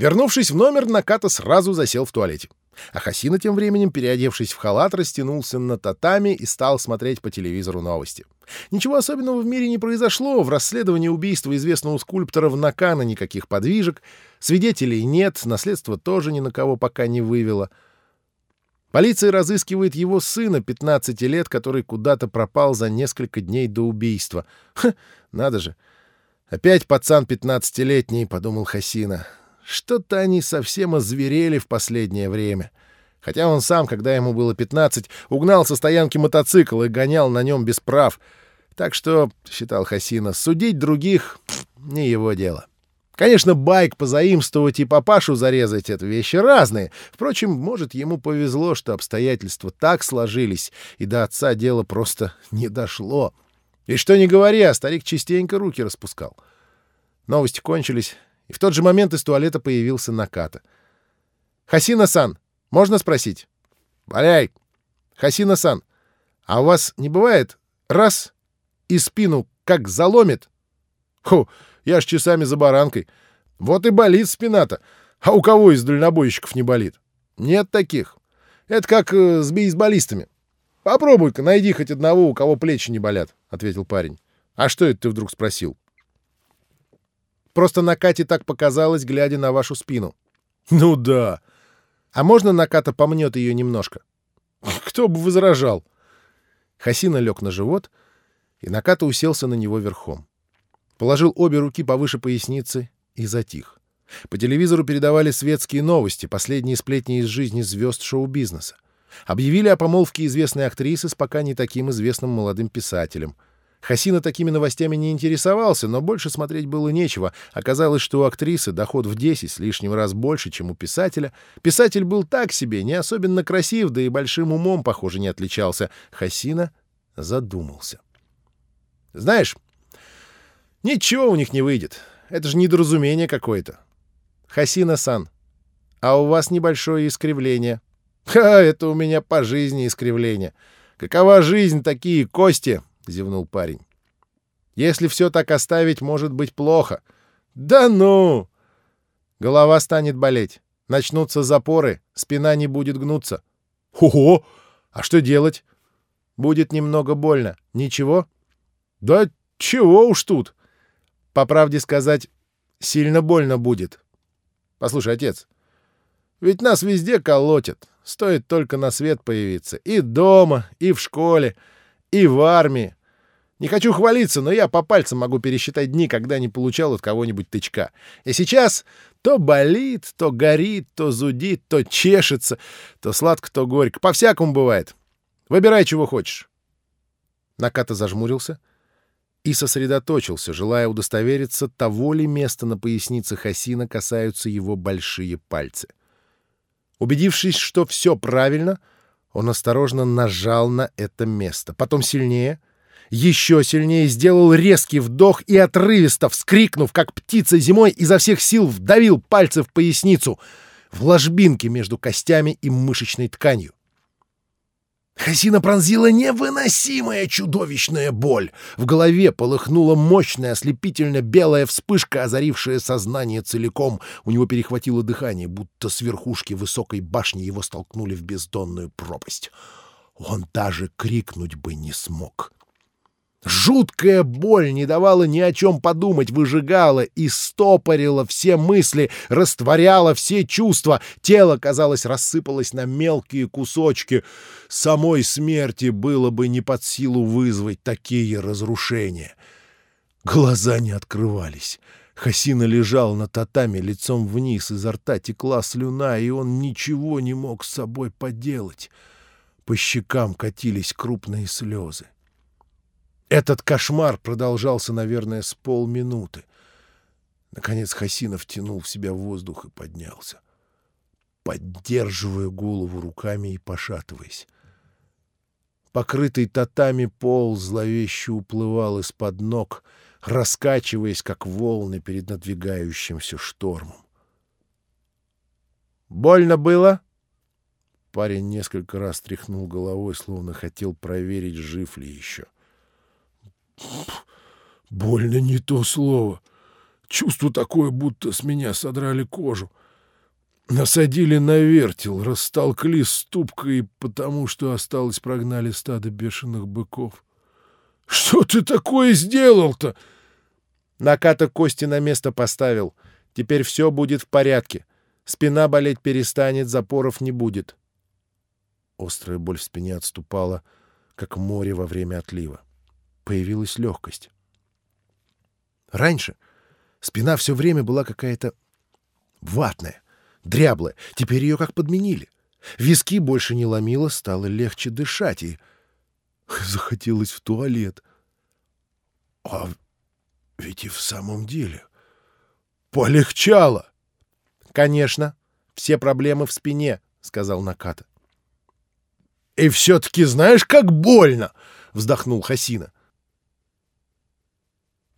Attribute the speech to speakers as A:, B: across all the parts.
A: Вернувшись в номер, Наката сразу засел в туалете. А Хасина тем временем, переодевшись в халат, растянулся на татами и стал смотреть по телевизору новости. Ничего особенного в мире не произошло. В расследовании убийства известного скульптора в Накана никаких подвижек. Свидетелей нет, наследство тоже ни на кого пока не вывело. Полиция разыскивает его сына, 15 лет, который куда-то пропал за несколько дней до убийства. Ха, надо же. Опять пацан 15-летний, — подумал Хасина. Что-то они совсем озверели в последнее время. Хотя он сам, когда ему было 15, угнал со стоянки мотоцикл и гонял на нем без прав. Так что, — считал Хасина, — судить других — не его дело. Конечно, байк позаимствовать и папашу зарезать — это вещи разные. Впрочем, может, ему повезло, что обстоятельства так сложились, и до отца дело просто не дошло. И что не говори, а старик частенько руки распускал. Новости кончились, и в тот же момент из туалета появился Наката. «Хасина-сан, можно спросить?» «Валяй!» «Хасина-сан, а у вас не бывает раз и спину как заломит?» «Ху, я ж часами за баранкой. Вот и болит спина-то. А у кого из дальнобойщиков не болит? Нет таких. Это как э, с бейсболистами. Попробуй-ка, найди хоть одного, у кого плечи не болят», — ответил парень. «А что это ты вдруг спросил?» Просто Накате так показалось, глядя на вашу спину. Ну да. А можно Наката помнет ее немножко? Кто бы возражал? Хасина лег на живот, и Наката уселся на него верхом. Положил обе руки повыше поясницы и затих. По телевизору передавали светские новости, последние сплетни из жизни звезд шоу-бизнеса. Объявили о помолвке известной актрисы с пока не таким известным молодым писателем — Хасина такими новостями не интересовался, но больше смотреть было нечего. Оказалось, что у актрисы доход в 10 с лишним раз больше, чем у писателя. Писатель был так себе, не особенно красив, да и большим умом, похоже, не отличался. Хасина задумался. «Знаешь, ничего у них не выйдет. Это же недоразумение какое-то. Хасина-сан, а у вас небольшое искривление». «Ха, это у меня по жизни искривление. Какова жизнь, такие кости?» — зевнул парень. «Если все так оставить, может быть плохо». «Да ну!» Голова станет болеть. Начнутся запоры, спина не будет гнуться. «Ого! А что делать?» «Будет немного больно. Ничего?» «Да чего уж тут!» «По правде сказать, сильно больно будет». «Послушай, отец, ведь нас везде колотят. Стоит только на свет появиться. И дома, и в школе и в армии. Не хочу хвалиться, но я по пальцам могу пересчитать дни, когда не получал от кого-нибудь тычка. И сейчас то болит, то горит, то зудит, то чешется, то сладко, то горько. По-всякому бывает. Выбирай, чего хочешь. Наката зажмурился и сосредоточился, желая удостовериться, того ли места на пояснице Хасина касаются его большие пальцы. Убедившись, что все правильно, — он осторожно нажал на это место. Потом сильнее, еще сильнее сделал резкий вдох и отрывисто, вскрикнув, как птица зимой, изо всех сил вдавил пальцы в поясницу, в ложбинке между костями и мышечной тканью. Хасина пронзила невыносимая чудовищная боль. В голове полыхнула мощная ослепительно белая вспышка, озарившая сознание целиком. У него перехватило дыхание, будто с верхушки высокой башни его столкнули в бездонную пропасть. Он даже крикнуть бы не смог. Жуткая боль не давала ни о чем подумать, выжигала и стопорила все мысли, растворяла все чувства. Тело, казалось, рассыпалось на мелкие кусочки. Самой смерти было бы не под силу вызвать такие разрушения. Глаза не открывались. Хасина лежал на татами лицом вниз, изо рта текла слюна, и он ничего не мог с собой поделать. По щекам катились крупные слезы. Этот кошмар продолжался, наверное, с полминуты. Наконец Хасинов тянул в себя воздух и поднялся, поддерживая голову руками и пошатываясь. Покрытый татами пол зловеще уплывал из-под ног, раскачиваясь, как волны перед надвигающимся штормом. «Больно было?» Парень несколько раз тряхнул головой, словно хотел проверить, жив ли еще.
B: — Больно не то слово. Чувство такое, будто с меня содрали кожу. Насадили на вертел, растолкли ступкой, потому что осталось прогнали стадо бешеных быков. Что ты такое сделал-то?
A: Наката кости на место поставил. Теперь все будет в порядке. Спина болеть перестанет, запоров не будет. Острая боль в спине отступала, как море во время отлива. Появилась легкость. Раньше спина все время была какая-то ватная, дряблая. Теперь ее как подменили. Виски больше не ломило, стало легче дышать, и захотелось в туалет. А ведь и в самом деле полегчало. — Конечно, все проблемы в спине, — сказал Наката. — И все-таки знаешь, как больно! — вздохнул Хасина.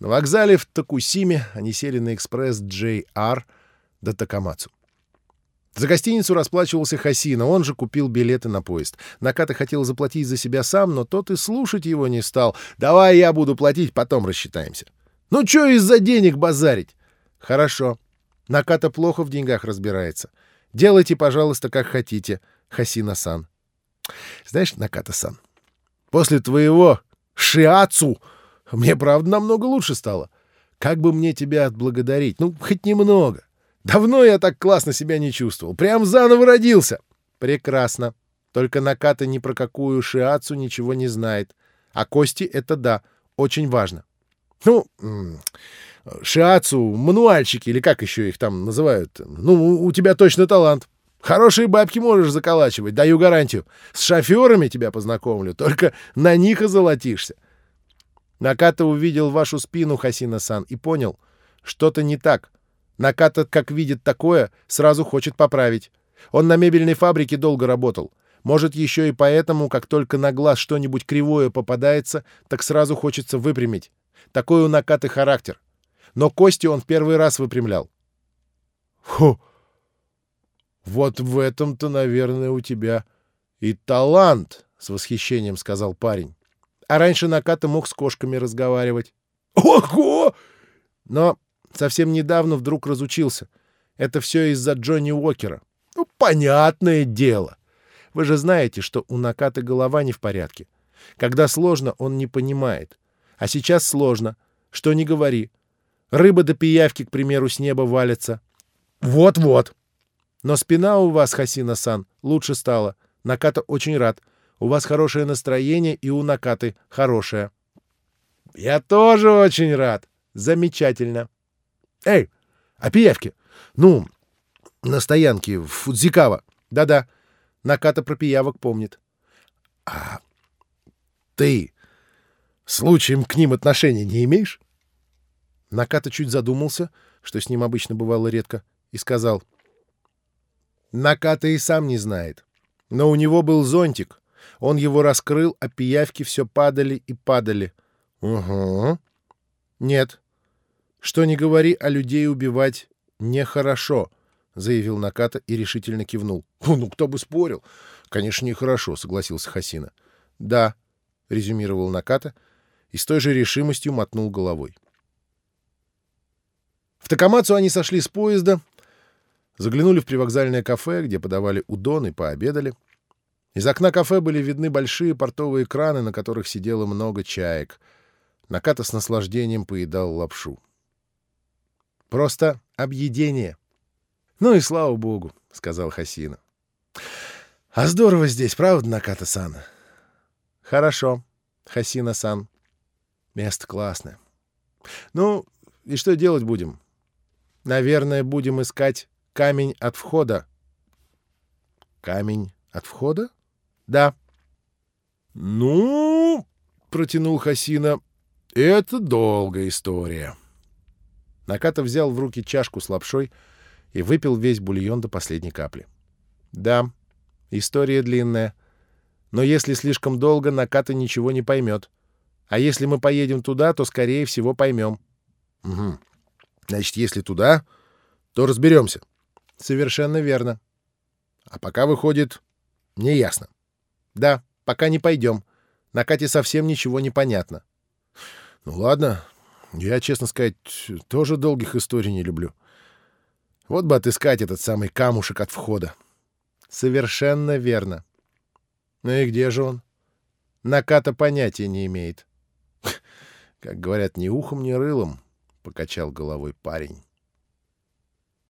A: На вокзале в Токусиме они сели на экспресс JR до Такамацу. За гостиницу расплачивался Хасина, он же купил билеты на поезд. Наката хотел заплатить за себя сам, но тот и слушать его не стал. «Давай я буду платить, потом рассчитаемся». «Ну что из-за денег базарить?» «Хорошо. Наката плохо в деньгах разбирается. Делайте, пожалуйста, как хотите, Хасина-сан». «Знаешь, Наката-сан, после твоего шиацу мне, правда, намного лучше стало. Как бы мне тебя отблагодарить? Ну, хоть немного. Давно я так классно себя не чувствовал. Прям заново родился. Прекрасно. Только Наката ни про какую шиацу ничего не знает. А Кости — это да, очень важно. Ну, шиацу, мануальщики, или как еще их там называют. Ну, у тебя точно талант. Хорошие бабки можешь заколачивать, даю гарантию. С шоферами тебя познакомлю, только на них и золотишься. Наката увидел вашу спину, Хасина-сан, и понял, что-то не так. Наката, как видит такое, сразу хочет поправить. Он на мебельной фабрике долго работал. Может, еще и поэтому, как только на глаз что-нибудь кривое попадается, так сразу хочется выпрямить. Такой у Накаты характер. Но кости он в первый раз выпрямлял.
B: Фу! Вот в этом-то, наверное, у тебя и талант, — с восхищением сказал парень.
A: А раньше Наката мог с кошками разговаривать.
B: Ого!
A: Но совсем недавно вдруг разучился. Это все из-за Джонни Уокера.
B: Ну, понятное дело.
A: Вы же знаете, что у Накаты голова не в порядке. Когда сложно, он не понимает. А сейчас сложно. Что не говори. Рыба до пиявки, к примеру, с неба валится.
B: Вот-вот.
A: Но спина у вас, Хасина-сан, лучше стала. Наката очень рад. У вас хорошее настроение, и у Накаты хорошее.
B: Я тоже очень рад.
A: Замечательно.
B: Эй, а пиявки? Ну, на стоянке в Фудзикава.
A: Да-да, Наката про пиявок помнит.
B: А ты случаем к ним отношения не имеешь?
A: Наката чуть задумался, что с ним обычно бывало редко, и сказал. Наката и сам не знает. Но у него был зонтик, он его раскрыл, а пиявки все падали и падали.
B: — Угу.
A: — Нет. Что не говори, а людей убивать нехорошо, — заявил Наката и решительно кивнул.
B: — Ну, кто бы спорил. — Конечно, нехорошо, — согласился Хасина.
A: — Да, — резюмировал Наката и с той же решимостью мотнул головой. В Такамацу они сошли с поезда, заглянули в привокзальное кафе, где подавали удон и пообедали. — из окна кафе были видны большие портовые краны, на которых сидело много чаек. Наката с наслаждением поедал лапшу. «Просто объедение». «Ну и слава богу», — сказал Хасина. «А здорово здесь, правда, Наката-сан?» «Хорошо, Хасина-сан. Место классное. Ну, и что делать будем?» «Наверное, будем искать камень от входа».
B: «Камень от входа?»
A: Да.
B: Ну, протянул Хасина, это долгая история.
A: Наката взял в руки чашку с лапшой и выпил весь бульон до последней капли. Да, история длинная. Но если слишком долго, Наката ничего не поймет. А если мы поедем туда, то, скорее всего, поймем.
B: Угу. Значит, если туда, то разберемся.
A: Совершенно верно.
B: А пока выходит, неясно.
A: Да, пока не пойдем. На Кате совсем ничего не понятно.
B: Ну ладно. Я, честно сказать, тоже долгих историй не люблю.
A: Вот бы отыскать этот самый камушек от входа. Совершенно верно. Ну и где же он? Наката понятия не имеет. Как говорят, ни ухом, ни рылом, — покачал головой парень.